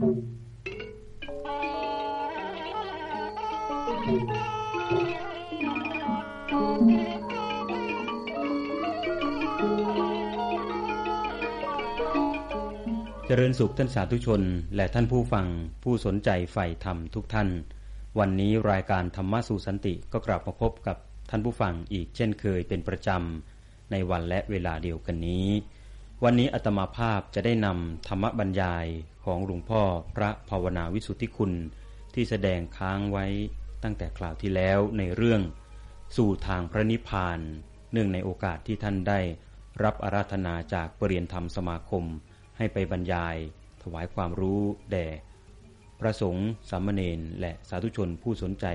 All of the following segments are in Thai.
เจริญสุขท่านสาธุชน และท่านผู้ฟังผู้สนใจใฝ่ธรรมทุกท่าน วันนี้รายการธรรมะสู่สันติก็กลับมาพบกับท่านผู้ฟังอีกเช่นเคยเป็นประจำ ในวันและเวลาเดียวกันนี้ วันนี้อาตมาภาพจะได้นำธรรมบรรยายของหลวงพ่อพระภาวนาวิสุทธิคุณที่แสดงค้างไว้ตั้งแต่คราวที่แล้วในเรื่อง สู่ทางพระนิพพาน เนื่องในโอกาสที่ท่านได้รับอาราธนาจากปรริยนธรรมสมาคม ให้ไปบรรยาย ถวายความรู้แด่ พระสงฆ์สามเณรและสาธุชนผู้สนใจ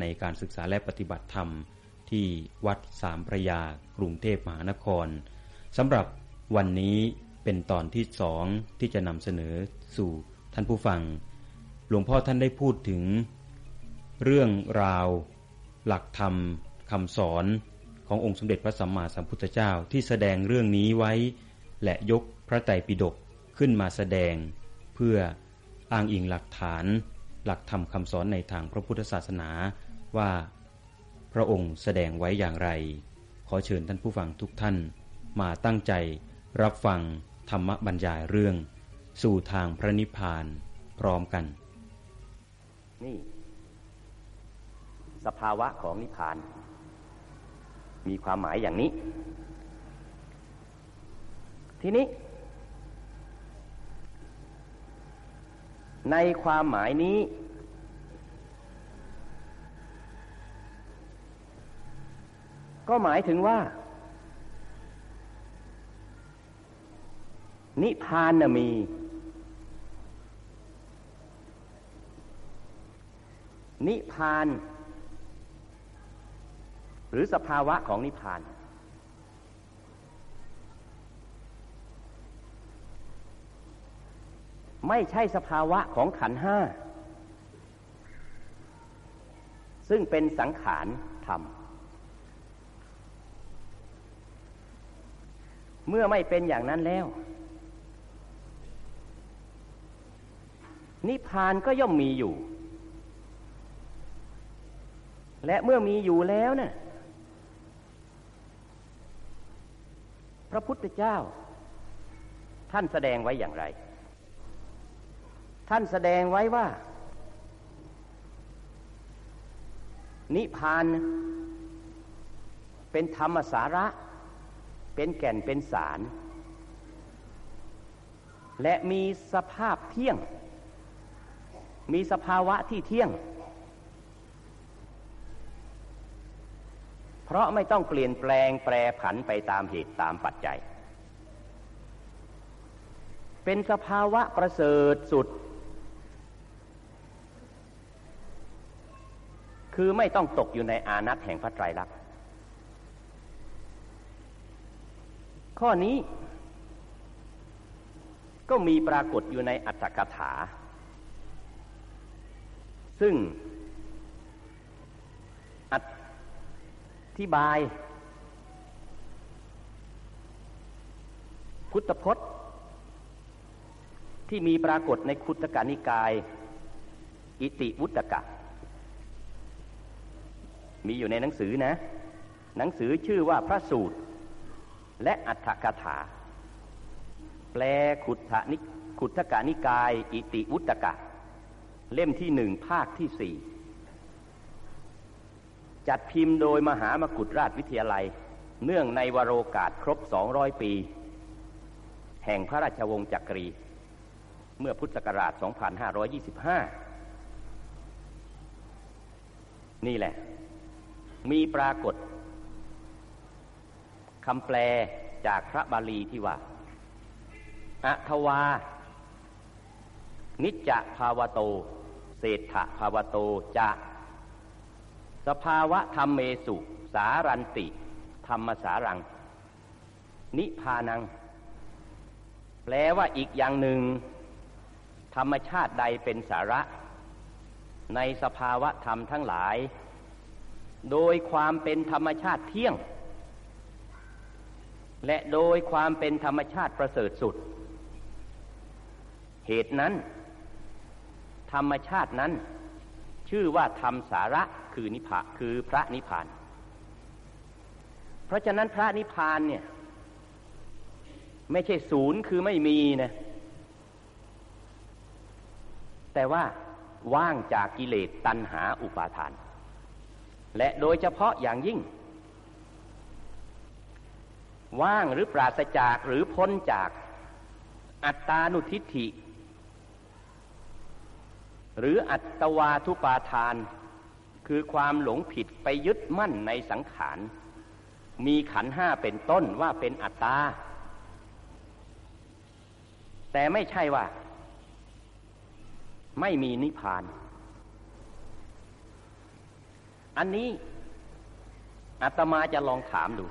ในการศึกษาและปฏิบัติธรรม ที่วัดสามพระยากรุงเทพมหานครสำหรับ วันนี้เป็นตอนที่สองที่จะนำเสนอสู่ท่านผู้ฟัง หลวงพ่อท่านได้พูดถึง เรื่องราว หลักธรรมคำสอนขององค์สมเด็จพระสัมมาสัมพุทธเจ้าที่แสดงเรื่องนี้ไว้ และยกพระไตรปิฎกขึ้นมาแสดง เพื่ออ้างอิงหลักฐาน หลักธรรมคำสอนในทางพระพุทธศาสนาว่า พระองค์แสดงไว้อย่างไร ขอเชิญท่านผู้ฟังทุกท่านมาตั้งใจ รับฟังธรรมบรรยายเรื่อง สู่ทางพระนิพพานพร้อมกัน นี่ สภาวะของนิพพาน มีความหมายอย่างนี้ ทีนี้ ในความหมายนี้ ก็หมายถึงว่า นิพพานนะมี นิพพาน หรือสภาวะของนิพพาน ไม่ใช่สภาวะของขันห้า ซึ่งเป็นสังขารธรรมเมื่อไม่เป็นอย่างนั้นแล้ว นิพพานก็ย่อมมีอยู่ และเมื่อมีอยู่แล้วนะ่ะพระพุทธเจ้า ท่านแสดงไว้อย่างไร ท่านแสดงไว้ว่า นิพพาน เป็นธรรมสาระ เป็นแก่นเป็นสาร และมีสภาพเที่ยง มีสภาวะที่เที่ยง เพราะไม่ต้องเปลี่ยนแปลงแปรผันไปตามเหตุตามปัจจัย เป็นสภาวะประเสริฐสุด คือไม่ต้องตกอยู่ในอานัตแห่งพระไตรลักษณ์ข้อนี้ก็มีปรากฏอยู่ในอัตถกถา ซึ่งอธิบาย พุทธพจน์ ที่มีปรากฏในคุตกานิกาย อิติวุตกะ มีอยู่ในหนังสือนะ หนังสือชื่อว่าพระสูตร และอัฏฐกถา แปลขุทนิขุทกานิกาย อิติวุตกะ เล่มที่หนึ่งภาคที่สี่จัดพิมพ์โดยมหามกุฏราชวิทยาลัย เนื่องในวโรกาสครบสองร้อยปี แห่งพระราชวงศ์จักรี เมื่อพุทธศักราช 2525 นี่แหละ มีปรากฏคำแปลจากพระบาลีที่ว่าอัทวา นิจจภาวโต เศรษฐภาวโตจะสภาวะธรรมเมสุ สารันติ ธรรมสารัง นิพานัง แปลว่าอีกอย่างหนึ่ง ธรรมชาติใดเป็นสาระ ในสภาวะธรรมทั้งหลาย โดยความเป็นธรรมชาติเที่ยง และโดยความเป็นธรรมชาติประเสริฐสุด เหตุนั้น ธรรมชาตินั้น ชื่อว่าธรรมสาระคือนิพพานคือพระนิพพาน เพราะฉะนั้นพระนิพพานเนี่ย ไม่ใช่ศูนย์คือไม่มีนะแต่ว่าว่างจากกิเลสตัณหาอุปาทาน และโดยเฉพาะอย่างยิ่ง ว่างหรือปราศจากหรือพ้นจากอัตตานุทิฏฐิ หรืออัตวาทุปาทาน คือความหลงผิดไปยึดมั่นในสังขาร มีขันห้าเป็นต้นว่าเป็นอัตตา แต่ไม่ใช่ว่า ไม่มีนิพพาน อันนี้อาตมาจะลองถามดู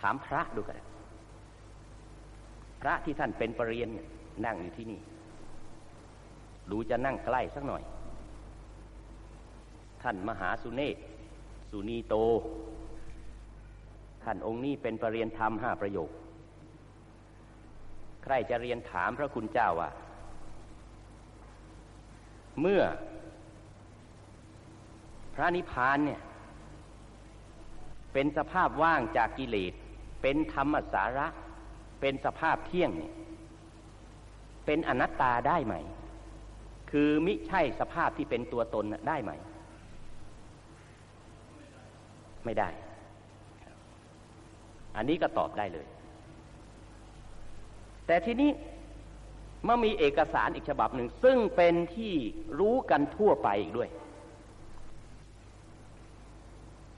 ถามพระดูกัน พระที่ท่านเป็นปรริญญานั่งอยู่ที่นี่ ดูจะนั่งใกล้สักหน่อย ท่านมหาสุเนศสุนีโต ท่านองค์นี้เป็นปรริญญาธรรมห้าประโยค ใครจะเรียนถามพระคุณเจ้าว่า เมื่อ พระนิพพานเนี่ย เป็นสภาพว่างจากกิเลส เป็นธรรมสาระ เป็นสภาพเที่ยงเนี่ยเป็นอนัตตาได้ไหม คือมิใช่สภาพที่เป็นตัวตนได้ไหม ไม่ได้ อันนี้ก็ตอบได้เลย แต่ทีนี้เมื่อมีเอกสารอีกฉบับหนึ่ง ซึ่งเป็นที่รู้กันทั่วไปอีกด้วย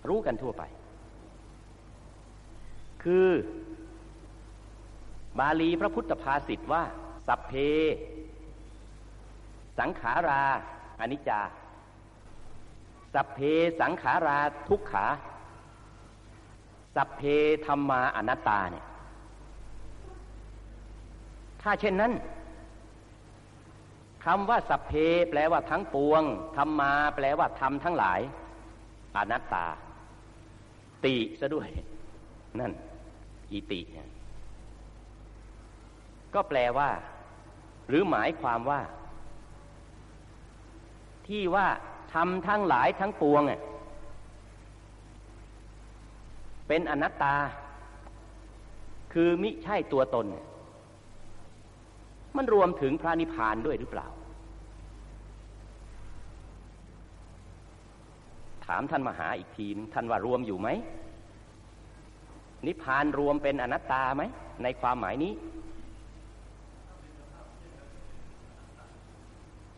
รู้กันทั่วไป คือบาลีพระพุทธภาษิตว่า สัพเพ สังขาราอนิจจา สัพเพสังขาราทุกขา สัพเพธรรมาอนัตตาเนี่ย ถ้าเช่นนั้นคำว่าสัพเพแปลว่าทั้งปวงธรรมาแปลว่าธรรมทั้งหลาย อนัตตา ติซะด้วย นั่น อิติเนี่ยก็แปลว่า หรือหมายความว่า ที่ว่าทำทั้งหลายทั้งปวงเป็นอนัตตา คือมิใช่ตัวตน มันรวมถึงพระนิพพานด้วยหรือเปล่า ถามท่านมหาอีกทีท่านว่ารวมอยู่ไหม นิพพานรวมเป็นอนัตตาไหม ในความหมายนี้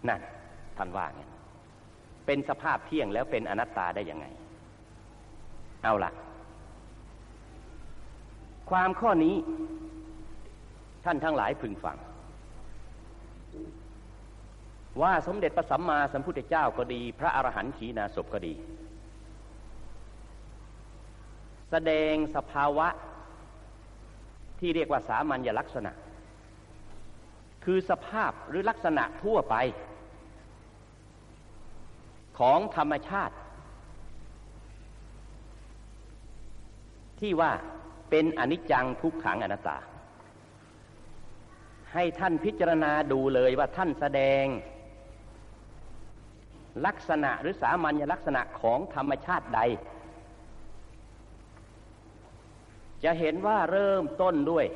นั่นท่านว่าไง เป็นสภาพเที่ยงแล้วเป็นอนัตตาได้ยังไง เอาละความข้อนี้ท่านทั้งหลายพึงฟัง ว่าสมเด็จพระสัมมาสัมพุทธเจ้าก็ดี พระอรหันต์ขีณาสพก็ดี แสดงสภาวะที่เรียกว่าสามัญลักษณะ คือสภาพหรือลักษณะทั่วไป ของธรรมชาติ ที่ว่าเป็นอนิจจังทุกขังอนัตตา ให้ท่านพิจารณาดูเลยว่าท่านแสดง ลักษณะหรือสามัญลักษณะของธรรมชาติใด จะเห็นว่าเริ่มต้นด้วย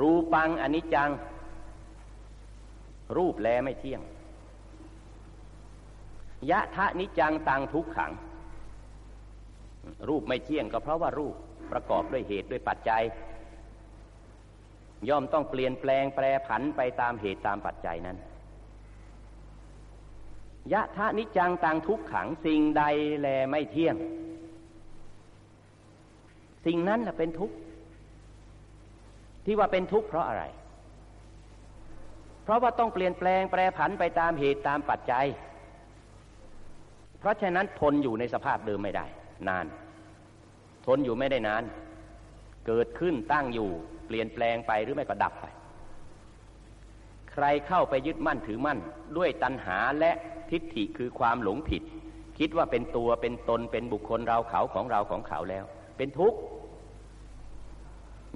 รูปังอนิจจัง รูปแลไม่เที่ยง ยะทะนิจังตังทุกขัง รูปไม่เที่ยงก็เพราะว่ารูปประกอบด้วยเหตุด้วยปัจจัย ย่อมต้องเปลี่ยนแปลงแปรผันไปตามเหตุตามปัจจัยนั้นยะทะนิจังตังทุกขังสิ่งใดแลไม่เที่ยง สิ่งนั้นแหละเป็นทุกข์ที่ว่าเป็นทุกข์เพราะอะไร เพราะว่าต้องเปลี่ยนแปลงแปรผันไปตามเหตุตามปัจจัย เพราะฉะนั้นทนอยู่ในสภาพเดิมไม่ได้ นาน ทนอยู่ไม่ได้นาน เกิดขึ้นตั้งอยู่ เปลี่ยนแปลงไปหรือไม่ก็ดับไป ใครเข้าไปยึดมั่นถือมั่น ด้วยตัณหาและทิฏฐิคือความหลงผิด คิดว่าเป็นตัวเป็นตนเป็นบุคคลเราเขาของเราของเขาแล้ว เป็นทุกข์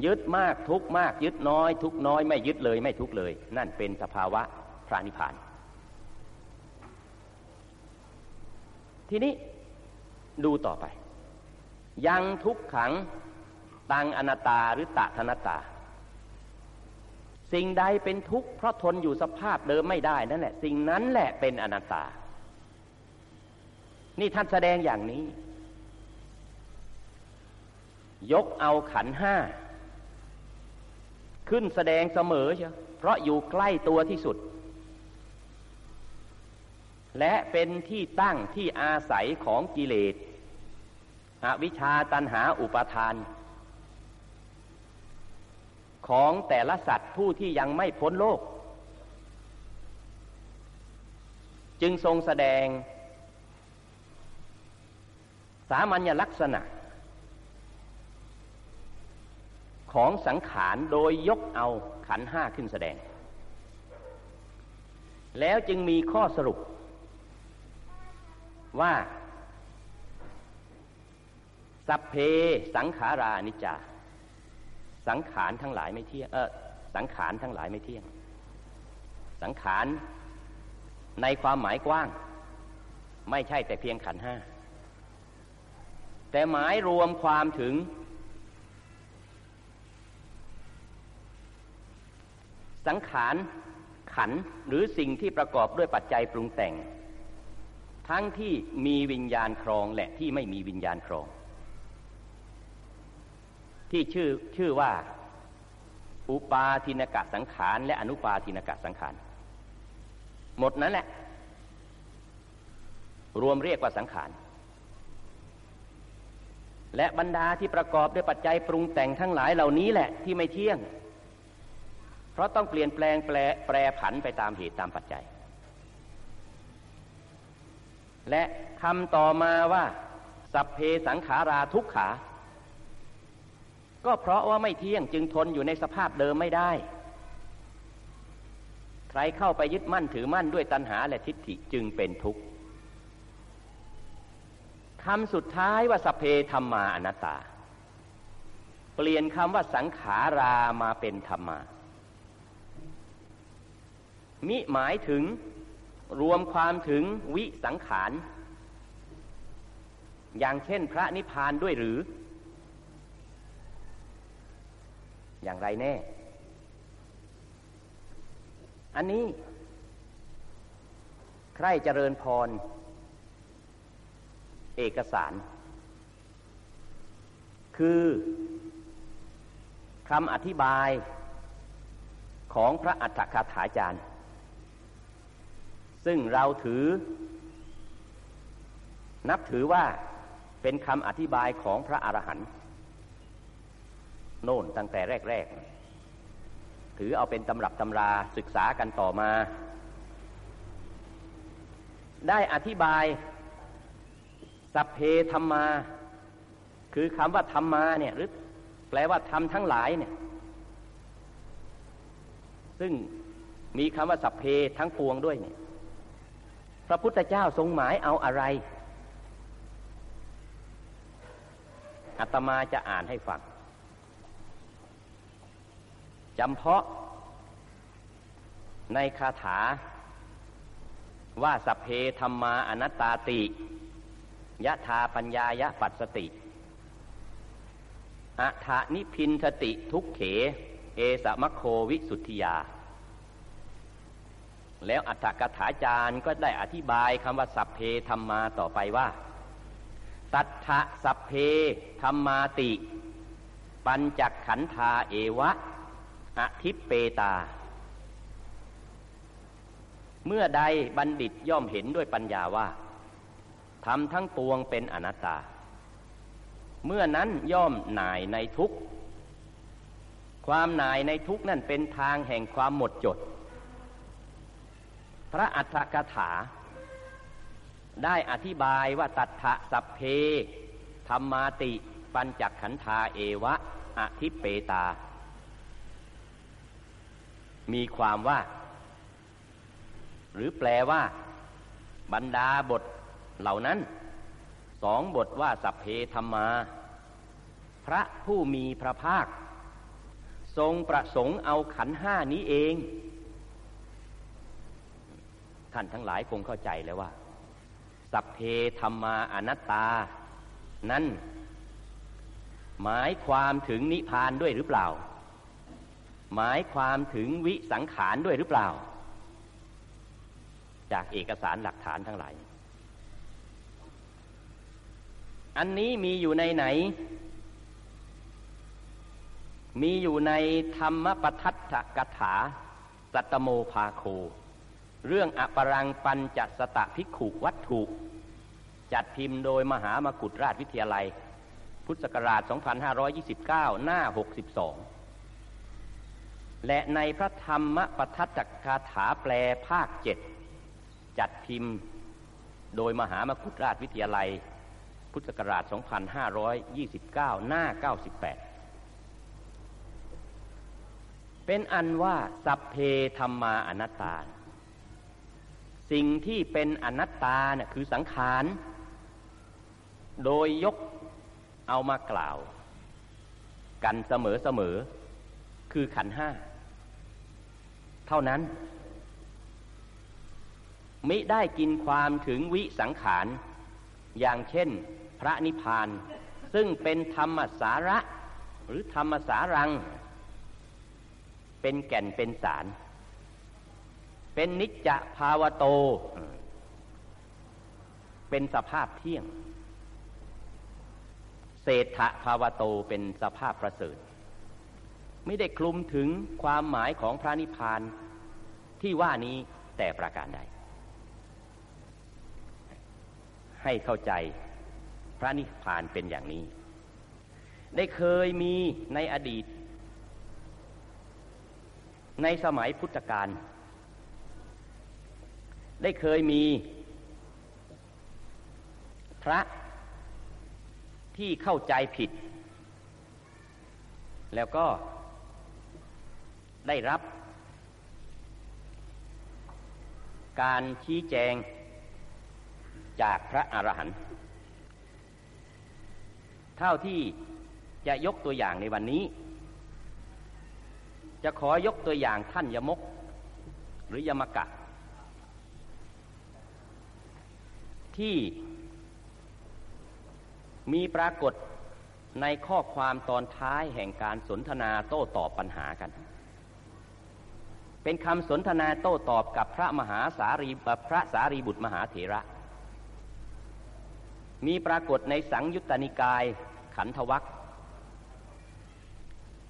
ยึดมากทุกมาก ยึดน้อย ทุกน้อยไม่ยึดเลยไม่ทุกเลย นั่นเป็นสภาวะพระนิพพาน ทีนี้ดูต่อไป ยังทุกขังตังอนัตตาหรือตะธนตา สิ่งใดเป็นทุกข์เพราะทนอยู่สภาพเดิมไม่ได้นั่นแหละ สิ่งนั้นแหละเป็นอนัตตา นี่ท่านแสดงอย่างนี้ ยกเอาขันห้า ขึ้นแสดงเสมอเชียวเพราะอยู่ใกล้ตัวที่สุด และเป็นที่ตั้งที่อาศัยของกิเลสอวิชชาตันหาอุปาทาน ของแต่ละสัตว์ผู้ที่ยังไม่พ้นโลก จึงทรงแสดง สามัญลักษณะ ของสังขารโดยยกเอาขันห้าขึ้นแสดง แล้วจึงมีข้อสรุป ว่า สัพเพสังขารานิจจา สังขารทั้งหลายไม่เที่ยงเออสังขารทั้งหลายไม่เที่ยง สังขารในความหมายกว้าง ไม่ใช่แต่เพียงขันห้า แต่หมายรวมความถึง สังขารขันหรือสิ่งที่ประกอบด้วยปัจจัยปรุงแต่ง ทั้งที่มีวิญญาณครองและที่ไม่มีวิญญาณครอง ที่ชื่อชื่อว่า อุปาทินกะสังขาร และอนุปาทินกะสังขาร หมดนั้นแหละ รวมเรียกว่าสังขารและบรรดาที่ประกอบด้วยปัจจัยปรุงแต่งทั้งหลายเหล่านี้แหละที่ไม่เที่ยง เพราะต้องเปลี่ยนแปลงแปรแปรผันไปตามเหตุตามปัจจัย และคำต่อมาว่า สัพเพสังขาราทุกขา ก็เพราะว่าไม่เที่ยงจึงทนอยู่ในสภาพเดิมไม่ได้ ใครเข้าไปยึดมั่นถือมั่นด้วยตัณหาและทิฏฐิจึงเป็นทุกข์คำสุดท้ายว่าสัพเพธรรมาอนัตตา เปลี่ยนคำว่าสังขารามาเป็นธรรมามิหมายถึง รวมความถึงวิสังขาร อย่างเช่นพระนิพพานด้วยหรือ อย่างไรแน่ อันนี้ ใครเจริญพร เอกสาร คือคำอธิบายของพระอัฏฐคาถาจารย์ ซึ่งเราถือ นับถือว่าเป็นคำอธิบายของพระอรหันต์โน่นตั้งแต่แรก ๆ ถือเอาเป็นตำรับตำราศึกษากันต่อมา ได้อธิบาย สัพเพธรรมา คือคำว่าธรรมาเนี่ยหรือแปลว่าธรรมทั้งหลายเนี่ย ซึ่งมีคำว่าสัพเพทั้งปวงด้วยเนี่ย พระพุทธเจ้าทรงหมายเอาอะไรอาตมาจะอ่านให้ฟังจำเพาะ ในคาถา ว่าสัพเพธรรมาอนัตตาติยะธาปัญญายะปัสสติอัฏานิพินทติทุกเข เอสมะโควิสุทธิยา แล้วอัฏฐกถาจารย์ก็ได้อธิบายคำว่าสัพเพธรรมาต่อไปว่า ตัทธะสัพเพธรรมาติ ปัญจขันธาเอวะอธิเปตา เมื่อใดบัณฑิตย่อมเห็นด้วยปัญญาว่าทำทั้งปวงเป็นอนัตตา เมื่อนั้นย่อมหน่ายในทุกความหน่ายในทุกนั่นเป็นทางแห่งความหมดจด พระอัฏฐกถา ได้อธิบายว่าตัทธะสัพเพธรรมาติ ปัญจขันธาเอวะอธิเปตา มีความว่า หรือแปลว่า บรรดาบทเหล่านั้นสองบทว่าสัพเพธรรมา พระผู้มีพระภาค ทรงประสงค์เอาขันห้านี้เอง ท่านทั้งหลายคงเข้าใจแล้วว่า สัพเพธรรมาอนัตตา นั้น หมายความถึงนิพพานด้วยหรือเปล่า หมายความถึงวิสังขารด้วยหรือเปล่า จากเอกสารหลักฐานทั้งหลาย อันนี้มีอยู่ในไหน มีอยู่ในธรรมปทัตถกถาสัตโมภาโค เรื่องอปรังปัญจสตะภิกขุวัตถุ จัดพิมพ์โดยมหามกุฏราชวิทยาลัย พุทธศักราช 2529 หน้า 62 และในพระธรรมปทัตถกถาแปลภาคเจ็ดจัดพิมพ์โดยมหามกุฏราชวิทยาลัย พุทธศักราช 2529 หน้า 98เป็นอันว่าสัพเพธรรมาอนัตตา สิ่งที่เป็นอนัตตาเนี่ยคือสังขาร โดยยกเอามากล่าว กันเสมอเสมอ คือขันห้า เท่านั้น มิได้กินความถึงวิสังขาร อย่างเช่น พระนิพพาน ซึ่งเป็นธรรมสาระ หรือธรรมสารัง เป็นแก่นเป็นสาร เป็นนิจจภาวโต เป็นสภาพเที่ยง เศรษฐภาวโตเป็นสภาพประเสริฐ ไม่ได้คลุมถึงความหมายของพระนิพพานที่ว่านี้แต่ประการใด ให้เข้าใจพระนิพพานเป็นอย่างนี้ ได้เคยมีในอดีต ในสมัยพุทธกาล ได้เคยมี พระที่เข้าใจผิด แล้วก็ได้รับ การชี้แจงจากพระอรหันต์เท่าที่จะยกตัวอย่างในวันนี้ จะขอยกตัวอย่างท่านยมก หรือยมกะ ที่มีปรากฏในข้อความตอนท้ายแห่งการสนทนาโต้ตอบปัญหากัน เป็นคำสนทนาโต้ตอบกับพระมหาสารีพระสารีบุตรมหาเถระ มีปรากฏในสังยุตตนิกายขันธวัค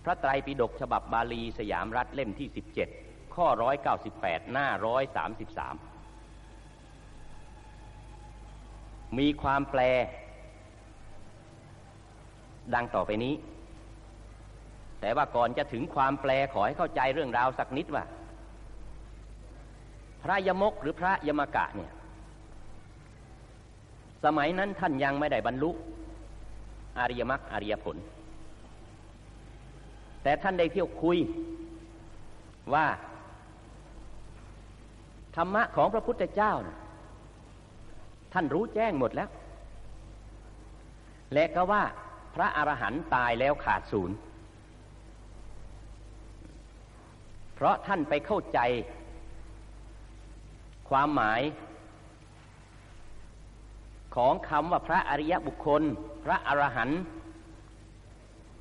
พระไตรปิฎกฉบับบาลีสยามรัฐเล่มที่ 17 ข้อ 198 หน้า 133 มีความแปล ดังต่อไปนี้ แต่ว่าก่อนจะถึงความแปลขอให้เข้าใจเรื่องราวสักนิดว่า พระยมกหรือพระยมกะเนี่ย สมัยนั้นท่านยังไม่ได้บรรลุอริยมรรคอริยผล แต่ท่านได้เที่ยวคุยว่า ธรรมะของพระพุทธเจ้า ท่านรู้แจ้งหมดแล้ว และก็ว่าพระอรหันต์ตายแล้วขาดศูนย์ เพราะท่านไปเข้าใจ ความหมาย ของคำว่าพระอริยบุคคล พระอรหันต์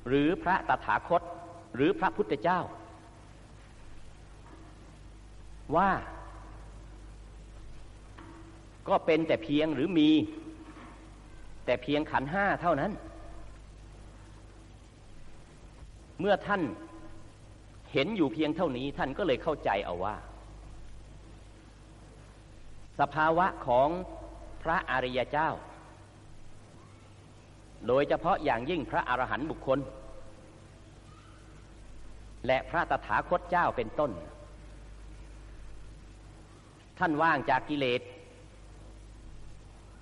หรือพระตถาคต หรือพระพุทธเจ้า ว่า ก็เป็นแต่เพียงหรือมี แต่เพียงขันห้าเท่านั้น เมื่อท่านเห็นอยู่เพียงเท่านี้ท่านก็เลยเข้าใจเอาว่า สภาวะของพระอริยเจ้า โดยเฉพาะอย่างยิ่งพระอรหันต์บุคคล และพระตถาคตเจ้าเป็นต้น ท่านว่างจากกิเลส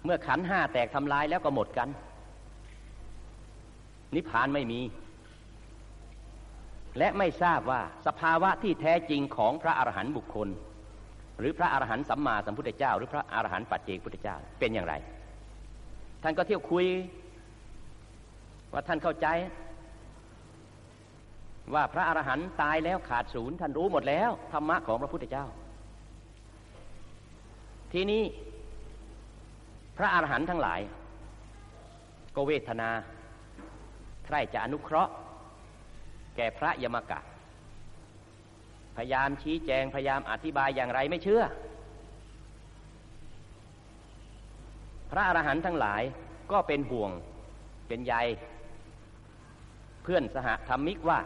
เมื่อขันห้าแตกทำลายแล้วก็หมดกัน นิพพานไม่มี และไม่ทราบว่าสภาวะที่แท้จริงของพระอรหันต์บุคคล หรือพระอรหันต์สัมมาสัมพุทธเจ้า หรือพระอรหันต์ปัจเจกพุทธเจ้าเป็นอย่างไร ท่านก็เที่ยวคุย ว่าท่านเข้าใจว่าพระอรหันต์ตายแล้วขาดศูนย์ท่านรู้หมดแล้วธรรมะของพระพุทธเจ้า ทีนี้ พระอาหารหันต์ทั้งหลาย ก็เวทนาใครจะอนุเคราะห์ แก่พระยมกะ พยายามชี้แจงพยายามอธิบายอย่างไรไม่เชื่อ พระอรหันต์ทั้งหลายก็เป็นห่วงเป็นใยเพื่อนสหธรรมิกว่า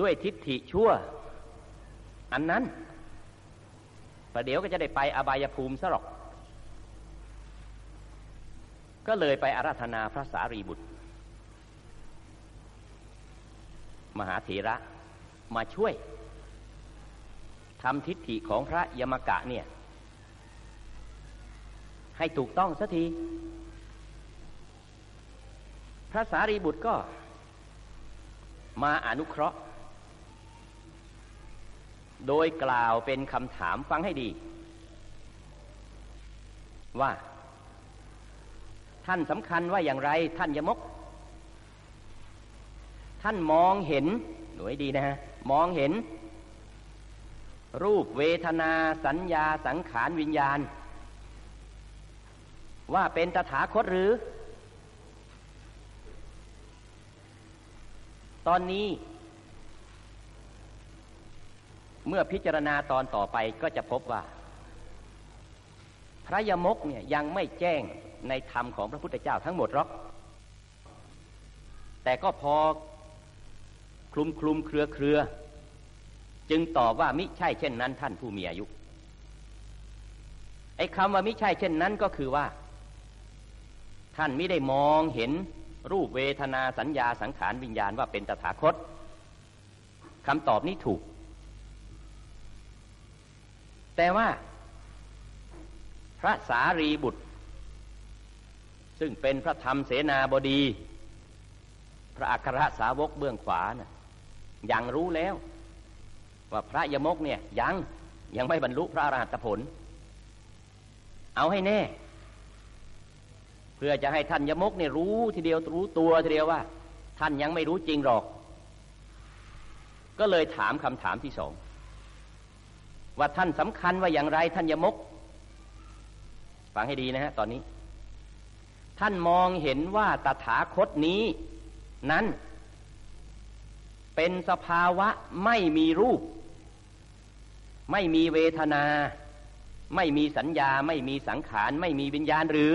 ด้วยทิฏฐิชั่ว อันนั้น ประเดี๋ยวก็จะได้ไปอบายภูมิซะหรอก ก็เลยไปอาราธนาพระสารีบุตร มหาเถระมาช่วยทำทิฏฐิของพระยมกะเนี่ย ให้ถูกต้องสักที พระสารีบุตรก็มาอนุเคราะห์ โดยกล่าวเป็นคำถามฟังให้ดี ว่า ท่านสำคัญว่าอย่างไร ท่านยมก ท่านมองเห็นหน่วยดีนะฮะมองเห็น รูปเวทนาสัญญาสังขารวิญญาณ ว่าเป็นตถาคตหรือ ตอนนี้ เมื่อพิจารณาตอนต่อไปก็จะพบว่า พระยมกเนี่ยยังไม่แจ้งในธรรมของพระพุทธเจ้าทั้งหมดหรอก แต่ก็พอคลุมคลุมเครือเครือ จึงตอบว่ามิใช่เช่นนั้น ท่านผู้มีอายุ ไอ้คำว่ามิใช่เช่นนั้นก็คือว่า ท่านไม่ได้มองเห็นรูปเวทนาสัญญาสังขารวิญญาณว่าเป็นตถาคตคำตอบนี้ถูก แต่ว่า พระสารีบุตร ซึ่งเป็นพระธรรมเสนาบดี พระอัครสาวกเบื้องขวานะ่ะยังรู้แล้ว ว่าพระยมกเนี่ยยังยังไม่บรรลุพระอรหัตผล เอาให้แน่ เพื่อจะให้ท่านยมกเนี่ยรู้ทีเดียวรู้ตัวทีเดียวว่า ท่านยังไม่รู้จริงหรอก ก็เลยถามคำถามที่สอง ว่าท่านสำคัญว่าอย่างไรท่านยมก ฟังให้ดีนะฮะตอนนี้ ท่านมองเห็นว่าตถาคตนี้ นั้น เป็นสภาวะไม่มีรูป ไม่มีเวทนา ไม่มีสัญญา ไม่มีสังขาร ไม่มีวิญญาณหรือ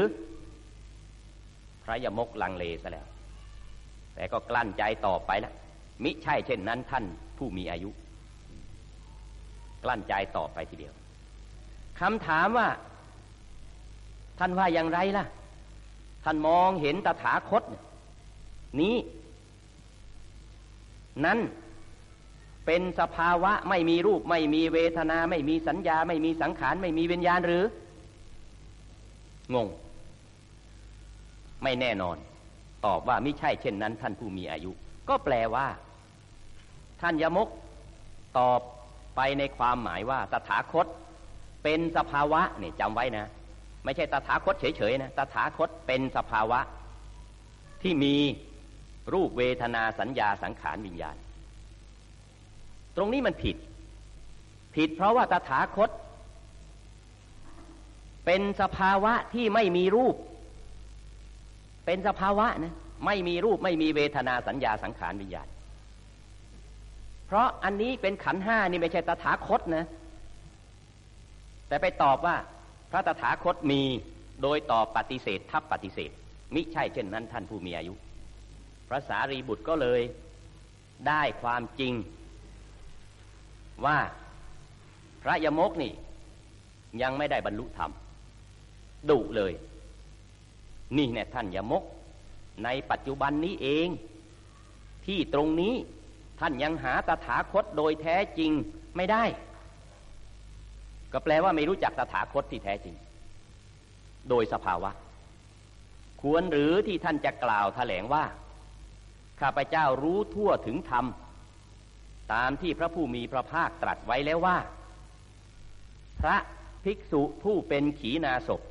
พระยมกลังเลซะแล้ว แต่ก็กลั้นใจต่อไปแล้วมิใช่เช่นนั้นท่านผู้มีอายุ ลั้นใจต่อไปทีเดียวคำถามว่า ท่านว่าอย่างไรล่ะ ท่านมองเห็นตถาคต นี้ นั้นเป็นสภาวะไม่มีรูป ไม่มีเวทนา ไม่มีสัญญา ไม่มีสังขาร ไม่มีวิญญาณหรือ งง ไม่แน่นอน ตอบว่าไม่ใช่เช่นนั้น ท่านผู้มีอายุ ก็แปลว่า ท่านยมก ตอบ ไปในความหมายว่าตถาคต เป็นสภาวะเนี่ยจำไว้นะ ไม่ใช่ตถาคตเฉยๆนะตถาคตเป็นสภาวะ ที่มีรูปเวทนาสัญญาสังขารวิญญาณ ตรงนี้มันผิด ผิดเพราะว่าตถาคต เป็นสภาวะที่ไม่มีรูป เป็นสภาวะนะไม่มีรูปไม่มีเวทนาสัญญาสังขารวิญญาณ เพราะอันนี้เป็นขันห้านี่ไม่ใช่ตถาคตนะ แต่ไปตอบว่าพระตถาคตมีโดยตอบปฏิเสธทับปฏิเสธ มิใช่เช่นนั้นท่านผู้มีอายุ พระสารีบุตรก็เลยได้ความจริง ว่าพระยมกนี่ ยังไม่ได้บรรลุธรรมดุเลย นี่เนี่ยท่านยมก ในปัจจุบันนี้เอง ที่ตรงนี้ ท่านยังหาตถาคตโดยแท้จริงไม่ได้ ก็แปลว่าไม่รู้จักตถาคตที่แท้จริง โดยสภาวะ ควรหรือที่ท่านจะกล่าวแถลงว่า ข้าพเจ้ารู้ทั่วถึงธรรม ตามที่พระผู้มีพระภาคตรัสไว้แล้วว่า พระภิกษุผู้เป็นขีณาศพ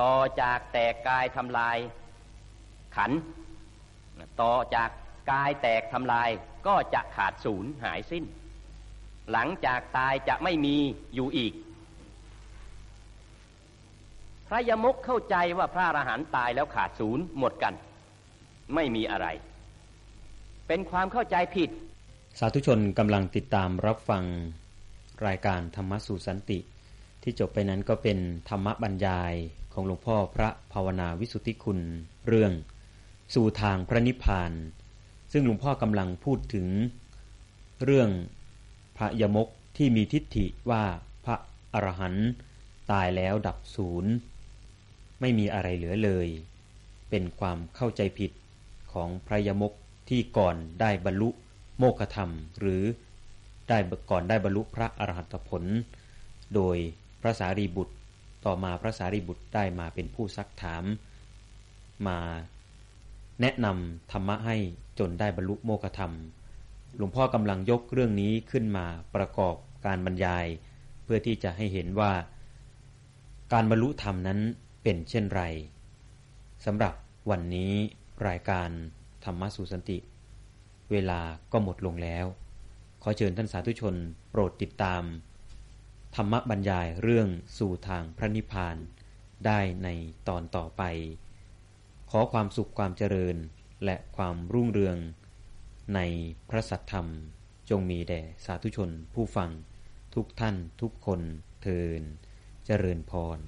ต่อจากแตกกายทำลายขัน ต่อจาก กายแตกทำลายก็จะขาดศูนย์หายสิ้น หลังจากตายจะไม่มีอยู่อีก พระยมกเข้าใจว่าพระอรหันต์ตายแล้วขาดศูนย์หมดกัน ไม่มีอะไร เป็นความเข้าใจผิด สาธุชนกำลังติดตามรับฟังรายการธรรมสู่สันติ ที่จบไปนั้นก็เป็นธรรมบรรยายของหลวงพ่อพระภาวนาวิสุทธิคุณเรื่อง สู่ทางพระนิพพาน ซึ่งหลวงพ่อกำลังพูดถึง เรื่องพระยมกที่มีทิฏฐิว่าพระอรหันต์ตายแล้วดับศูนย์ไม่มีอะไรเหลือเลย เป็นความเข้าใจผิดของพระยมกที่ก่อนได้บรรลุโมกขธรรม หรือได้ก่อนได้บรรลุพระอรหัตผล โดยพระสารีบุตร ต่อมาพระสารีบุตรได้มาเป็นผู้ซักถาม มา แนะนำธรรมะให้จนได้บรรลุโมกธรรม หลวงพ่อกำลังยกเรื่องนี้ขึ้นมาประกอบการบรรยาย เพื่อที่จะให้เห็นว่า การบรรลุธรรมนั้นเป็นเช่นไรสำหรับวันนี้รายการธรรมะสุสันติ เวลาก็หมดลงแล้ว ขอเชิญท่านสาธุชนโปรดติดตาม ธรรมบรรยายเรื่องสู่ทางพระนิพพานได้ในตอนต่อไป ขอความสุขความเจริญและความรุ่งเรือง ในพระสัทธรรมจงมีแด่สาธุชนผู้ฟัง ทุกท่านทุกคนเทินเจริญพร